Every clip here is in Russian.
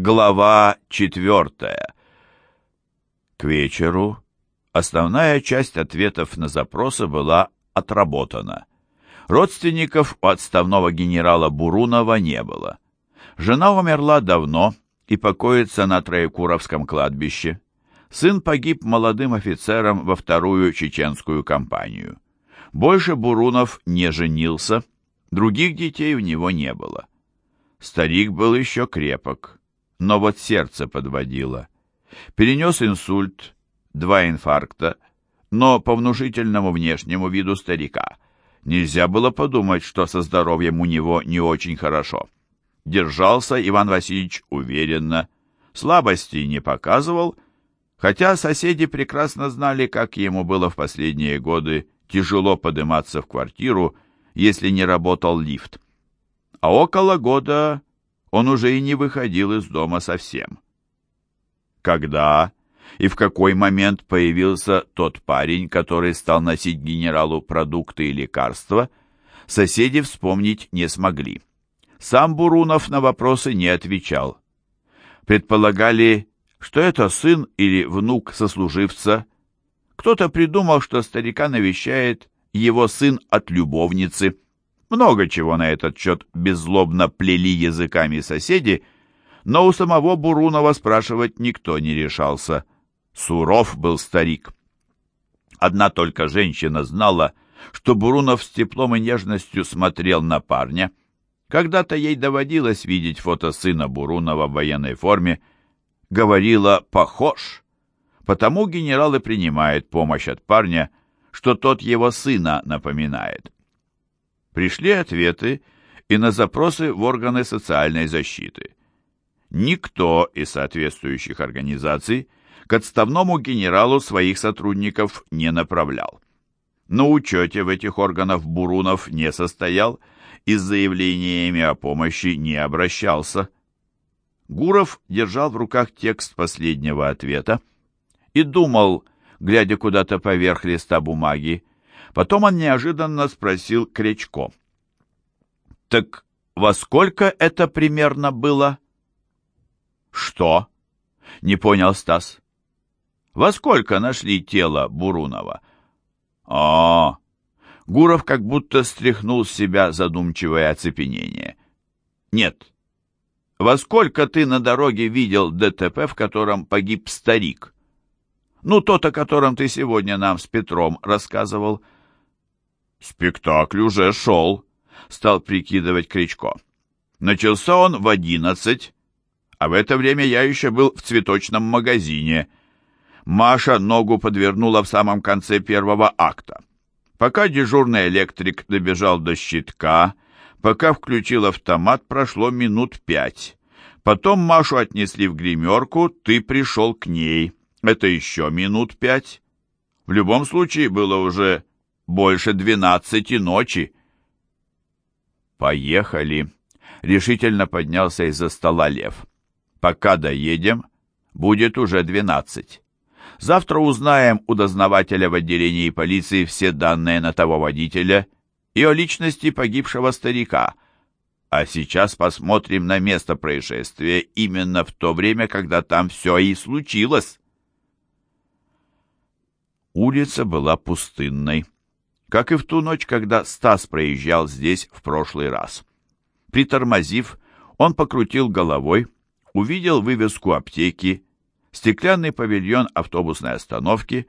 Глава четвертая. К вечеру основная часть ответов на запросы была отработана. Родственников у отставного генерала Бурунова не было. Жена умерла давно и покоится на Троекуровском кладбище. Сын погиб молодым офицером во вторую чеченскую кампанию. Больше Бурунов не женился, других детей у него не было. Старик был еще крепок но вот сердце подводило. Перенес инсульт, два инфаркта, но по внушительному внешнему виду старика нельзя было подумать, что со здоровьем у него не очень хорошо. Держался Иван Васильевич уверенно, слабостей не показывал, хотя соседи прекрасно знали, как ему было в последние годы тяжело подниматься в квартиру, если не работал лифт. А около года он уже и не выходил из дома совсем. Когда и в какой момент появился тот парень, который стал носить генералу продукты и лекарства, соседи вспомнить не смогли. Сам Бурунов на вопросы не отвечал. Предполагали, что это сын или внук сослуживца. Кто-то придумал, что старика навещает его сын от любовницы – много чего на этот счет беззлобно плели языками соседи, но у самого Бурунова спрашивать никто не решался. Суров был старик. Одна только женщина знала, что Бурунов с теплом и нежностью смотрел на парня. Когда-то ей доводилось видеть фото сына Бурунова в военной форме. Говорила «похож». Потому генерал и принимает помощь от парня, что тот его сына напоминает пришли ответы и на запросы в органы социальной защиты. Никто из соответствующих организаций к отставному генералу своих сотрудников не направлял. На учете в этих органах Бурунов не состоял и с заявлениями о помощи не обращался. Гуров держал в руках текст последнего ответа и думал, глядя куда-то поверх листа бумаги, Потом он неожиданно спросил Кречко. «Так во сколько это примерно было?» «Что?» — не понял Стас. «Во сколько нашли тело Бурунова?» «А, -а, -а Гуров как будто стряхнул с себя задумчивое оцепенение. «Нет. Во сколько ты на дороге видел ДТП, в котором погиб старик? Ну, тот, о котором ты сегодня нам с Петром рассказывал». «Спектакль уже шел», — стал прикидывать Кричко. «Начался он в одиннадцать, а в это время я еще был в цветочном магазине. Маша ногу подвернула в самом конце первого акта. Пока дежурный электрик добежал до щитка, пока включил автомат, прошло минут пять. Потом Машу отнесли в гримерку, ты пришел к ней. Это еще минут пять. В любом случае было уже больше двенадцати ночи. Поехали. Решительно поднялся из-за стола Лев. Пока доедем, будет уже двенадцать. Завтра узнаем у дознавателя в отделении полиции все данные на того водителя и о личности погибшего старика. А сейчас посмотрим на место происшествия именно в то время, когда там все и случилось. Улица была пустынной как и в ту ночь, когда Стас проезжал здесь в прошлый раз. Притормозив, он покрутил головой, увидел вывеску аптеки, стеклянный павильон автобусной остановки,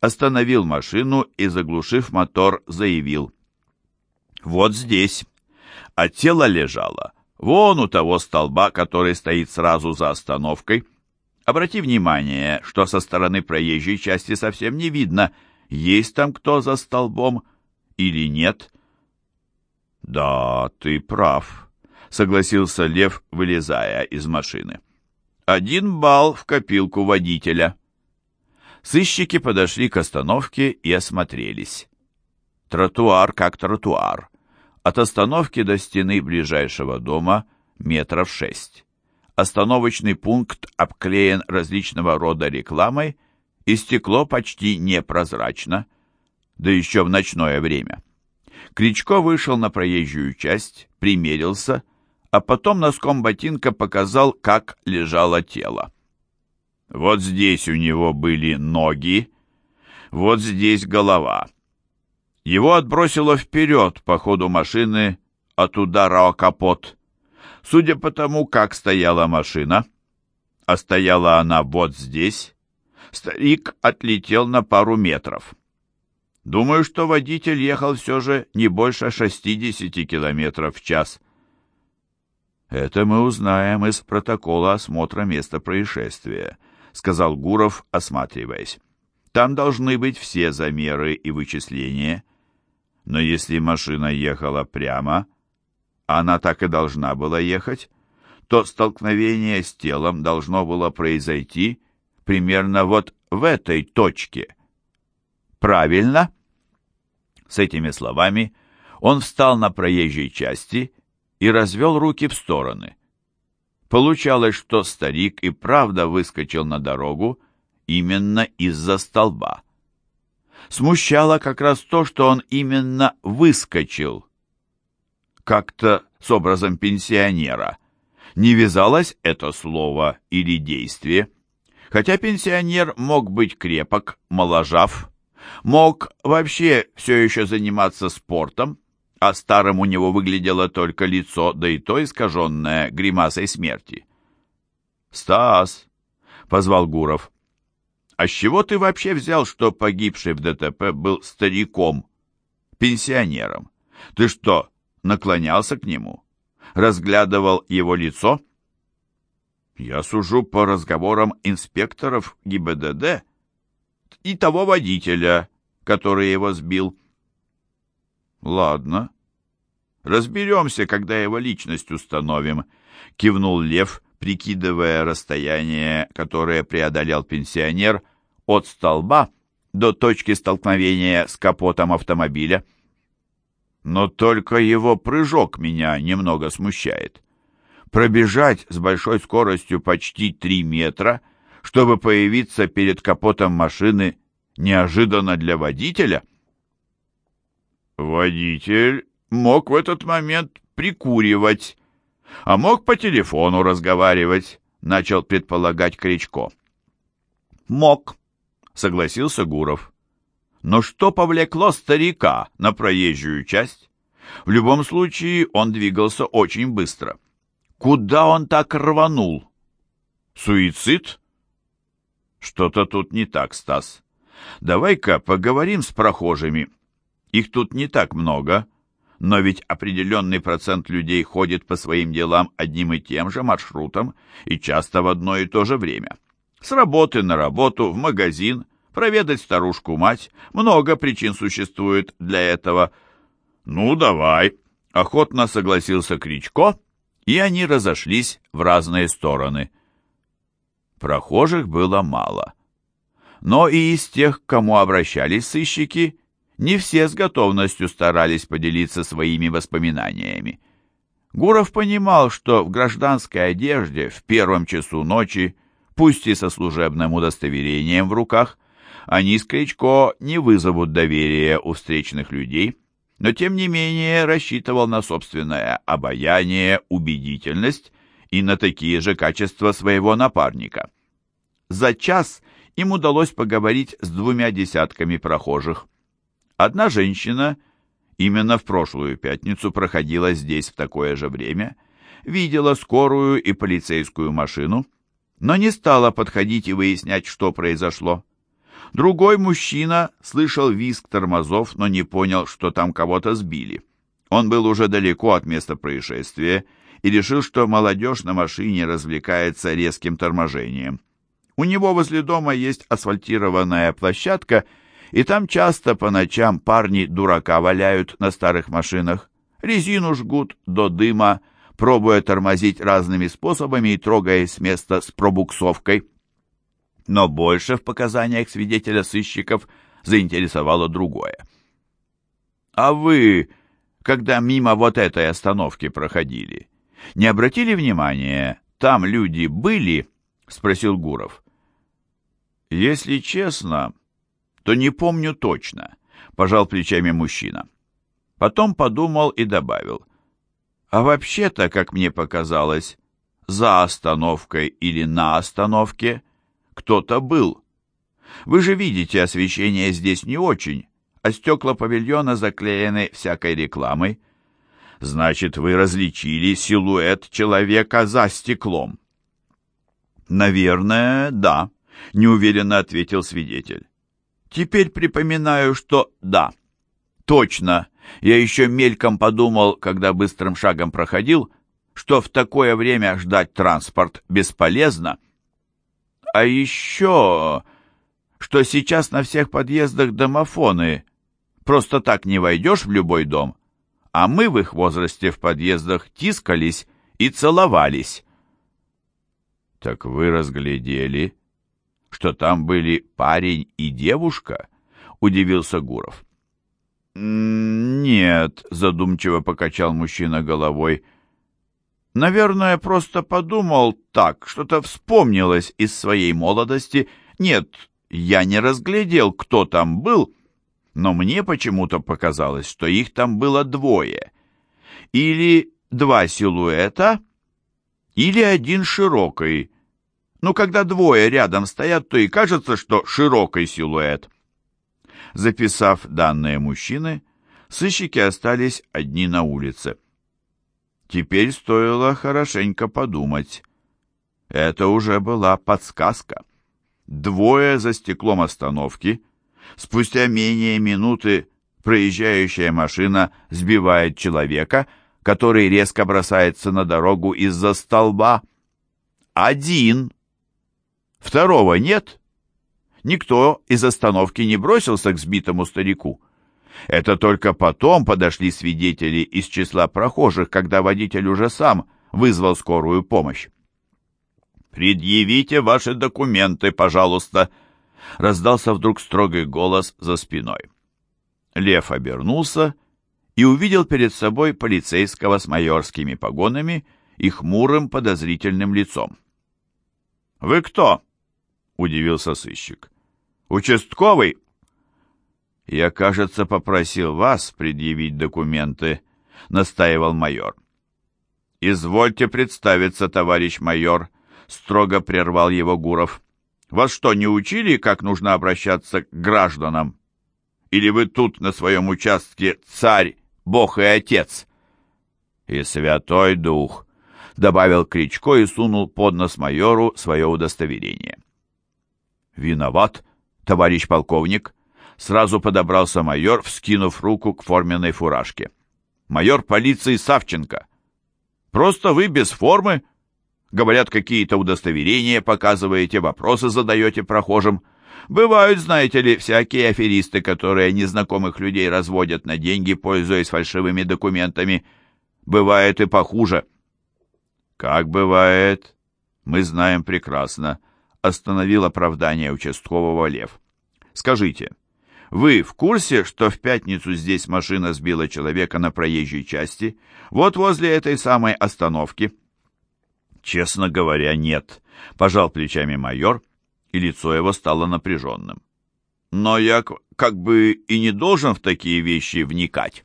остановил машину и, заглушив мотор, заявил. «Вот здесь». А тело лежало вон у того столба, который стоит сразу за остановкой. Обрати внимание, что со стороны проезжей части совсем не видно – есть там кто за столбом или нет? Да, ты прав, согласился Лев, вылезая из машины. Один балл в копилку водителя. Сыщики подошли к остановке и осмотрелись. Тротуар как тротуар. От остановки до стены ближайшего дома метров шесть. Остановочный пункт обклеен различного рода рекламой и стекло почти непрозрачно, да еще в ночное время. Кричко вышел на проезжую часть, примерился, а потом носком ботинка показал, как лежало тело. Вот здесь у него были ноги, вот здесь голова. Его отбросило вперед по ходу машины от удара о капот. Судя по тому, как стояла машина, а стояла она вот здесь, старик отлетел на пару метров. Думаю, что водитель ехал все же не больше 60 километров в час. Это мы узнаем из протокола осмотра места происшествия, сказал Гуров, осматриваясь. Там должны быть все замеры и вычисления. Но если машина ехала прямо, она так и должна была ехать, то столкновение с телом должно было произойти примерно вот в этой точке. Правильно? С этими словами он встал на проезжей части и развел руки в стороны. Получалось, что старик и правда выскочил на дорогу именно из-за столба. Смущало как раз то, что он именно выскочил. Как-то с образом пенсионера. Не вязалось это слово или действие. Хотя пенсионер мог быть крепок, моложав, мог вообще все еще заниматься спортом, а старым у него выглядело только лицо, да и то искаженное гримасой смерти. «Стас!» — позвал Гуров. «А с чего ты вообще взял, что погибший в ДТП был стариком, пенсионером? Ты что, наклонялся к нему? Разглядывал его лицо?» «Я сужу по разговорам инспекторов ГИБДД и того водителя, который его сбил». «Ладно. Разберемся, когда его личность установим», — кивнул Лев, прикидывая расстояние, которое преодолел пенсионер от столба до точки столкновения с капотом автомобиля. Но только его прыжок меня немного смущает. Пробежать с большой скоростью почти три метра, чтобы появиться перед капотом машины, неожиданно для водителя? Водитель мог в этот момент прикуривать, а мог по телефону разговаривать, начал предполагать Кричко. Мог, согласился Гуров. Но что повлекло старика на проезжую часть? В любом случае он двигался очень быстро. Куда он так рванул? Суицид? Что-то тут не так, Стас. Давай-ка поговорим с прохожими. Их тут не так много, но ведь определенный процент людей ходит по своим делам одним и тем же маршрутом и часто в одно и то же время. С работы на работу, в магазин, проведать старушку-мать. Много причин существует для этого. «Ну, давай», — охотно согласился Кричко, и они разошлись в разные стороны. Прохожих было мало. Но и из тех, к кому обращались сыщики, не все с готовностью старались поделиться своими воспоминаниями. Гуров понимал, что в гражданской одежде в первом часу ночи, пусть и со служебным удостоверением в руках, они с Кричко не вызовут доверия у встречных людей, но тем не менее рассчитывал на собственное обаяние, убедительность и на такие же качества своего напарника. За час им удалось поговорить с двумя десятками прохожих. Одна женщина именно в прошлую пятницу проходила здесь в такое же время, видела скорую и полицейскую машину, но не стала подходить и выяснять, что произошло. Другой мужчина слышал визг тормозов, но не понял, что там кого-то сбили. Он был уже далеко от места происшествия и решил, что молодежь на машине развлекается резким торможением. У него возле дома есть асфальтированная площадка – и там часто по ночам парни дурака валяют на старых машинах, резину жгут до дыма, пробуя тормозить разными способами и трогаясь с места с пробуксовкой. Но больше в показаниях свидетеля сыщиков заинтересовало другое. «А вы, когда мимо вот этой остановки проходили, не обратили внимания, там люди были?» — спросил Гуров. «Если честно, то не помню точно», — пожал плечами мужчина. Потом подумал и добавил. А вообще-то, как мне показалось, за остановкой или на остановке кто-то был. Вы же видите, освещение здесь не очень, а стекла павильона заклеены всякой рекламой. Значит, вы различили силуэт человека за стеклом. Наверное, да, неуверенно ответил свидетель. Теперь припоминаю, что да. Точно. Я еще мельком подумал, когда быстрым шагом проходил, что в такое время ждать транспорт бесполезно. А еще, что сейчас на всех подъездах домофоны. Просто так не войдешь в любой дом. А мы в их возрасте в подъездах тискались и целовались. Так вы разглядели, что там были парень и девушка? Удивился Гуров. «Нет», — задумчиво покачал мужчина головой. «Наверное, просто подумал так, что-то вспомнилось из своей молодости. Нет, я не разглядел, кто там был, но мне почему-то показалось, что их там было двое. Или два силуэта, или один широкий. Ну, когда двое рядом стоят, то и кажется, что широкий силуэт». Записав данные мужчины, сыщики остались одни на улице. Теперь стоило хорошенько подумать. Это уже была подсказка. Двое за стеклом остановки. Спустя менее минуты проезжающая машина сбивает человека, который резко бросается на дорогу из-за столба. Один. Второго нет. Никто из остановки не бросился к сбитому старику. Это только потом подошли свидетели из числа прохожих, когда водитель уже сам вызвал скорую помощь. «Предъявите ваши документы, пожалуйста!» Раздался вдруг строгий голос за спиной. Лев обернулся и увидел перед собой полицейского с майорскими погонами и хмурым подозрительным лицом. «Вы кто?» — удивился сыщик. «Участковый?» «Я, кажется, попросил вас предъявить документы», — настаивал майор. «Извольте представиться, товарищ майор», — строго прервал его Гуров. «Вас что, не учили, как нужно обращаться к гражданам? Или вы тут на своем участке царь, бог и отец?» «И святой дух», — добавил Кричко и сунул под нос майору свое удостоверение. «Виноват, товарищ полковник», Сразу подобрался майор, вскинув руку к форменной фуражке. «Майор полиции Савченко!» «Просто вы без формы?» Говорят, какие-то удостоверения показываете, вопросы задаете прохожим. Бывают, знаете ли, всякие аферисты, которые незнакомых людей разводят на деньги, пользуясь фальшивыми документами. Бывает и похуже. Как бывает, мы знаем прекрасно, остановил оправдание участкового Лев. Скажите, вы в курсе, что в пятницу здесь машина сбила человека на проезжей части? Вот возле этой самой остановки?» «Честно говоря, нет», — пожал плечами майор, и лицо его стало напряженным. «Но я как бы и не должен в такие вещи вникать.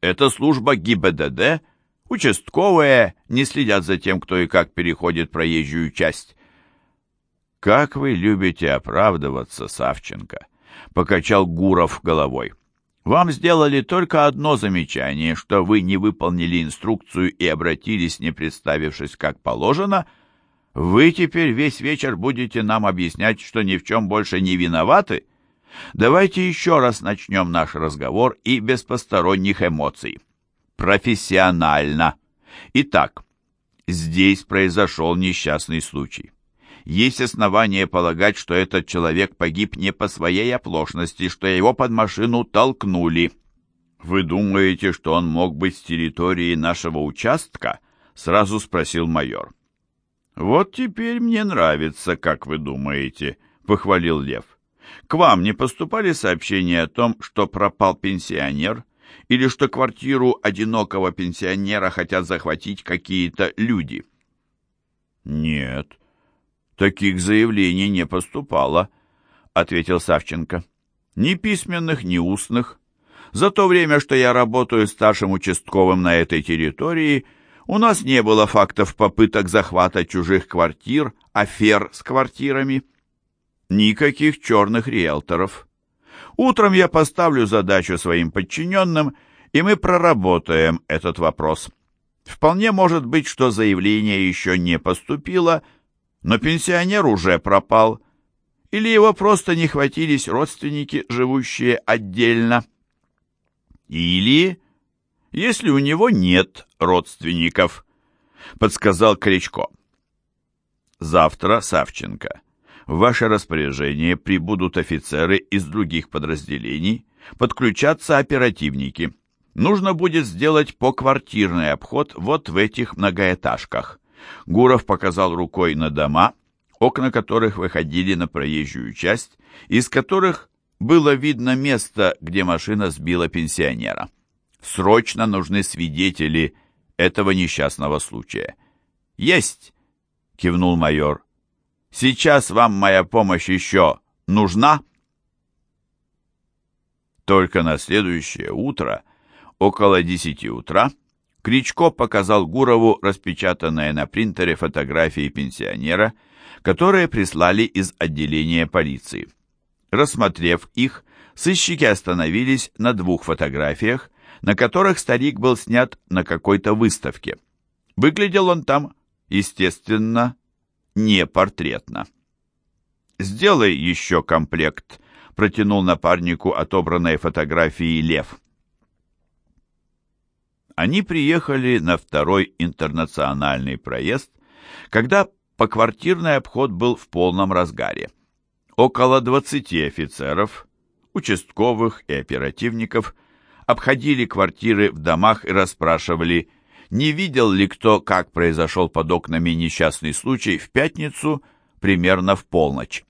Это служба ГИБДД, участковые не следят за тем, кто и как переходит проезжую часть». «Как вы любите оправдываться, Савченко!» Покачал Гуров головой. Вам сделали только одно замечание, что вы не выполнили инструкцию и обратились, не представившись как положено. Вы теперь весь вечер будете нам объяснять, что ни в чем больше не виноваты? Давайте еще раз начнем наш разговор и без посторонних эмоций. Профессионально. Итак, здесь произошел несчастный случай есть основания полагать, что этот человек погиб не по своей оплошности, что его под машину толкнули. Вы думаете, что он мог быть с территории нашего участка? Сразу спросил майор. Вот теперь мне нравится, как вы думаете, похвалил Лев. К вам не поступали сообщения о том, что пропал пенсионер, или что квартиру одинокого пенсионера хотят захватить какие-то люди? Нет, «Таких заявлений не поступало», — ответил Савченко. «Ни письменных, ни устных. За то время, что я работаю старшим участковым на этой территории, у нас не было фактов попыток захвата чужих квартир, афер с квартирами. Никаких черных риэлторов. Утром я поставлю задачу своим подчиненным, и мы проработаем этот вопрос. Вполне может быть, что заявление еще не поступило, но пенсионер уже пропал, или его просто не хватились родственники, живущие отдельно. Или, если у него нет родственников, подсказал Кричко. Завтра, Савченко, в ваше распоряжение прибудут офицеры из других подразделений, подключатся оперативники. Нужно будет сделать поквартирный обход вот в этих многоэтажках. Гуров показал рукой на дома, окна которых выходили на проезжую часть, из которых было видно место, где машина сбила пенсионера. Срочно нужны свидетели этого несчастного случая. «Есть!» — кивнул майор. «Сейчас вам моя помощь еще нужна?» Только на следующее утро, около десяти утра, Кричко показал Гурову распечатанные на принтере фотографии пенсионера, которые прислали из отделения полиции. Рассмотрев их, сыщики остановились на двух фотографиях, на которых старик был снят на какой-то выставке. Выглядел он там, естественно, не портретно. «Сделай еще комплект», — протянул напарнику отобранные фотографии Лев. Они приехали на второй интернациональный проезд, когда поквартирный обход был в полном разгаре. Около 20 офицеров, участковых и оперативников обходили квартиры в домах и расспрашивали, не видел ли кто, как произошел под окнами несчастный случай в пятницу примерно в полночь.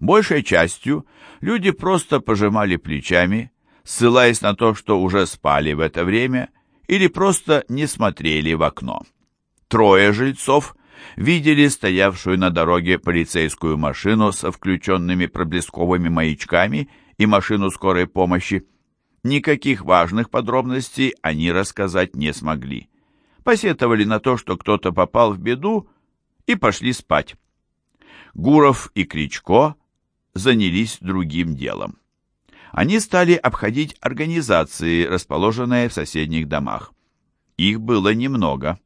Большей частью люди просто пожимали плечами, ссылаясь на то, что уже спали в это время или просто не смотрели в окно. Трое жильцов видели стоявшую на дороге полицейскую машину со включенными проблесковыми маячками и машину скорой помощи. Никаких важных подробностей они рассказать не смогли. Посетовали на то, что кто-то попал в беду, и пошли спать. Гуров и Кричко занялись другим делом. Они стали обходить организации, расположенные в соседних домах. Их было немного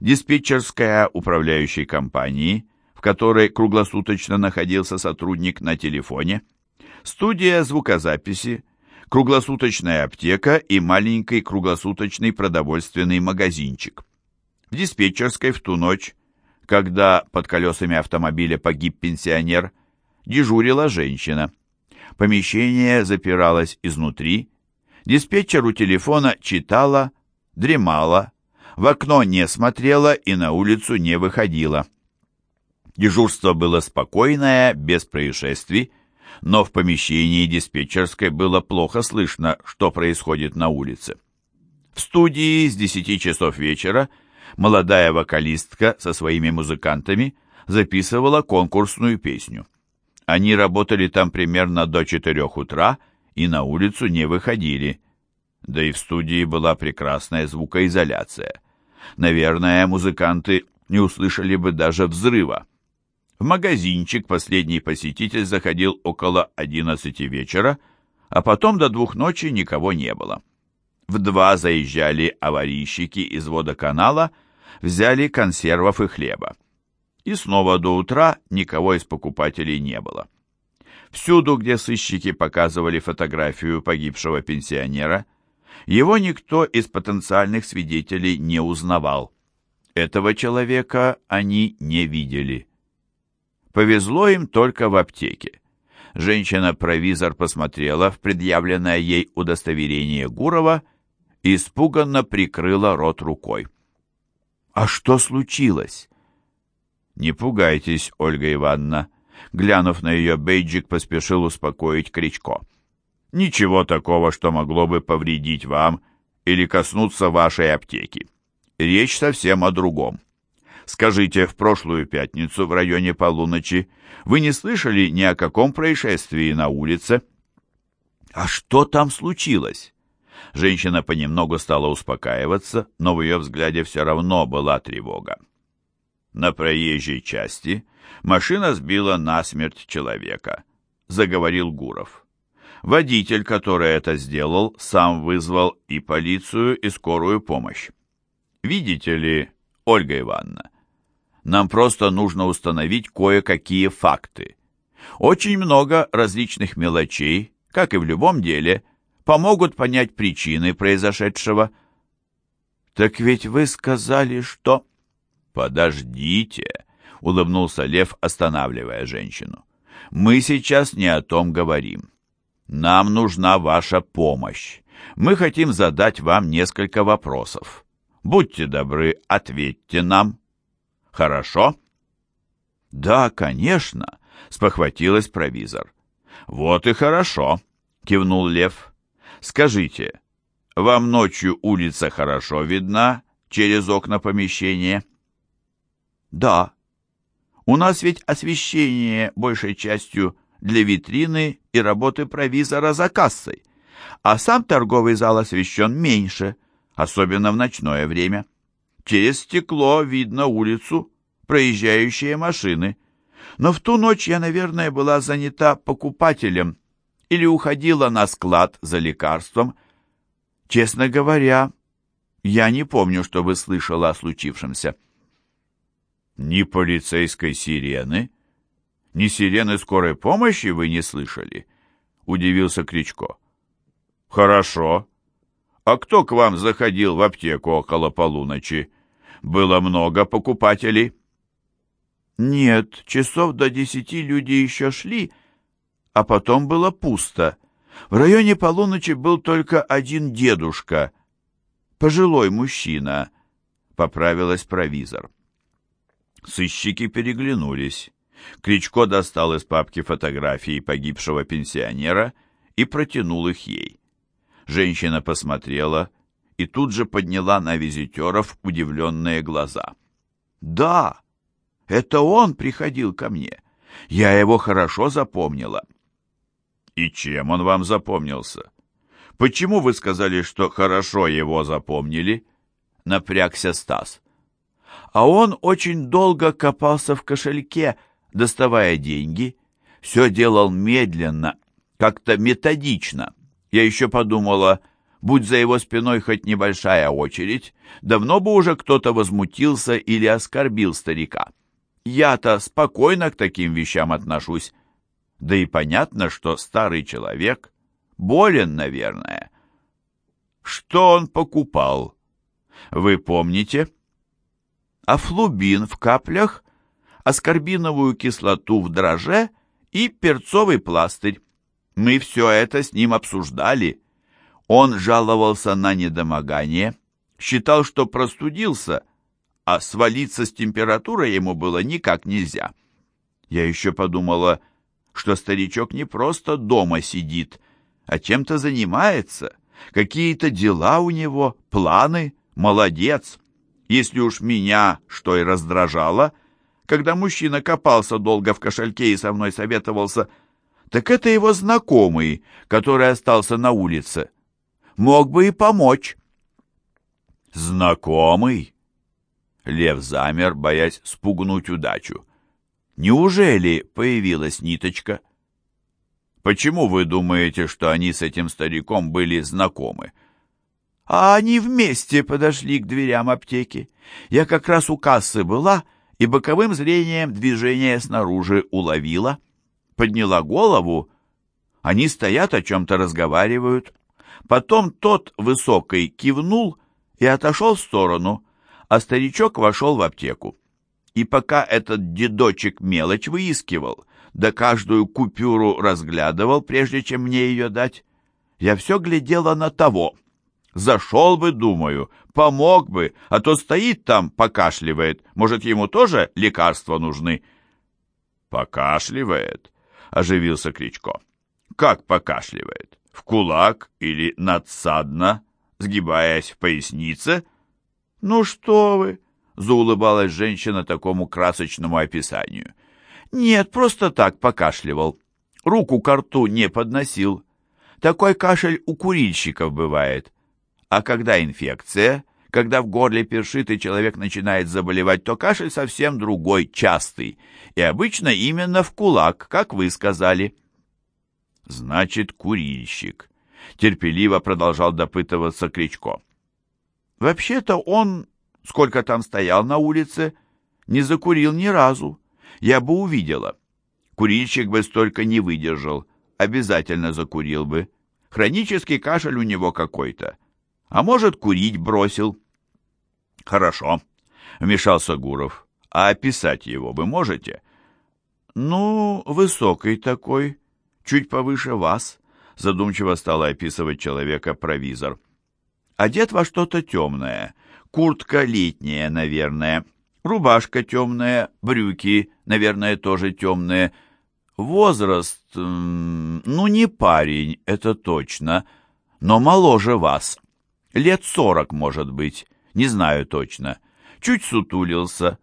диспетчерская управляющей компании, в которой круглосуточно находился сотрудник на телефоне, студия звукозаписи, круглосуточная аптека и маленький круглосуточный продовольственный магазинчик. В диспетчерской в ту ночь, когда под колесами автомобиля погиб пенсионер, дежурила женщина. Помещение запиралось изнутри, диспетчер у телефона читала, дремала, в окно не смотрела и на улицу не выходила. Дежурство было спокойное, без происшествий, но в помещении диспетчерской было плохо слышно, что происходит на улице. В студии с 10 часов вечера молодая вокалистка со своими музыкантами записывала конкурсную песню. Они работали там примерно до 4 утра и на улицу не выходили. Да и в студии была прекрасная звукоизоляция. Наверное, музыканты не услышали бы даже взрыва. В магазинчик последний посетитель заходил около 11 вечера, а потом до двух ночи никого не было. В два заезжали аварийщики из водоканала, взяли консервов и хлеба. И снова до утра никого из покупателей не было. Всюду, где сыщики показывали фотографию погибшего пенсионера, его никто из потенциальных свидетелей не узнавал. Этого человека они не видели. Повезло им только в аптеке. Женщина-провизор посмотрела в предъявленное ей удостоверение Гурова и испуганно прикрыла рот рукой. «А что случилось?» «Не пугайтесь, Ольга Ивановна», глянув на ее бейджик, поспешил успокоить Кричко. Ничего такого, что могло бы повредить вам или коснуться вашей аптеки. Речь совсем о другом. Скажите, в прошлую пятницу в районе полуночи вы не слышали ни о каком происшествии на улице? А что там случилось? Женщина понемногу стала успокаиваться, но в ее взгляде все равно была тревога. На проезжей части машина сбила насмерть человека, заговорил Гуров. Водитель, который это сделал, сам вызвал и полицию, и скорую помощь. Видите ли, Ольга Ивановна, нам просто нужно установить кое-какие факты. Очень много различных мелочей, как и в любом деле, помогут понять причины произошедшего. Так ведь вы сказали, что... Подождите, улыбнулся Лев, останавливая женщину. Мы сейчас не о том говорим. Нам нужна ваша помощь. Мы хотим задать вам несколько вопросов. Будьте добры, ответьте нам. Хорошо? Да, конечно, спохватилась провизор. Вот и хорошо, кивнул Лев. Скажите, вам ночью улица хорошо видна через окна помещения? Да. У нас ведь освещение большей частью для витрины и работы провизора за кассой, а сам торговый зал освещен меньше, особенно в ночное время. Через стекло видно улицу, проезжающие машины. Но в ту ночь я, наверное, была занята покупателем или уходила на склад за лекарством. Честно говоря, я не помню, чтобы слышала о случившемся. Ни полицейской сирены, ни сирены скорой помощи вы не слышали? Удивился Кричко. Хорошо. А кто к вам заходил в аптеку около полуночи? Было много покупателей? Нет, часов до десяти люди еще шли, а потом было пусто. В районе полуночи был только один дедушка, пожилой мужчина, поправилась провизор. Сыщики переглянулись. Кричко достал из папки фотографии погибшего пенсионера и протянул их ей. Женщина посмотрела и тут же подняла на визитеров удивленные глаза. «Да, это он приходил ко мне. Я его хорошо запомнила. И чем он вам запомнился? Почему вы сказали, что хорошо его запомнили? Напрягся Стас. А он очень долго копался в кошельке, доставая деньги. Все делал медленно, как-то методично. Я еще подумала, будь за его спиной хоть небольшая очередь, давно бы уже кто-то возмутился или оскорбил старика. Я-то спокойно к таким вещам отношусь. Да и понятно, что старый человек болен, наверное. Что он покупал? Вы помните? Афлубин в каплях, аскорбиновую кислоту в дроже и перцовый пластырь. Мы все это с ним обсуждали. Он жаловался на недомогание, считал, что простудился, а свалиться с температурой ему было никак нельзя. Я еще подумала, что старичок не просто дома сидит, а чем-то занимается. Какие-то дела у него, планы, молодец. Если уж меня что и раздражало, когда мужчина копался долго в кошельке и со мной советовался, так это его знакомый, который остался на улице. Мог бы и помочь. Знакомый? Лев замер, боясь спугнуть удачу. Неужели появилась ниточка? Почему вы думаете, что они с этим стариком были знакомы? А они вместе подошли к дверям аптеки. Я как раз у кассы была и боковым зрением движение снаружи уловила. Подняла голову. Они стоят, о чем-то разговаривают. Потом тот высокий кивнул и отошел в сторону, а старичок вошел в аптеку. И пока этот дедочек мелочь выискивал, да каждую купюру разглядывал, прежде чем мне ее дать, я все глядела на того. Зашел бы, думаю, помог бы, а то стоит там, покашливает. Может, ему тоже лекарства нужны? Покашливает, оживился Кричко. Как покашливает? В кулак или надсадно, сгибаясь в пояснице? Ну что вы, заулыбалась женщина такому красочному описанию. Нет, просто так покашливал. Руку к рту не подносил. Такой кашель у курильщиков бывает. А когда инфекция, когда в горле першит и человек начинает заболевать, то кашель совсем другой, частый. И обычно именно в кулак, как вы сказали. Значит, курильщик. Терпеливо продолжал допытываться Кричко. Вообще-то он, сколько там стоял на улице, не закурил ни разу. Я бы увидела. Курильщик бы столько не выдержал. Обязательно закурил бы. Хронический кашель у него какой-то. А может, курить бросил. Хорошо, вмешался Гуров. А описать его вы можете? Ну, высокий такой, чуть повыше вас, задумчиво стала описывать человека провизор. Одет во что-то темное, куртка летняя, наверное, рубашка темная, брюки, наверное, тоже темные. Возраст, ну, не парень, это точно, но моложе вас. Лет сорок, может быть, не знаю точно. Чуть сутулился,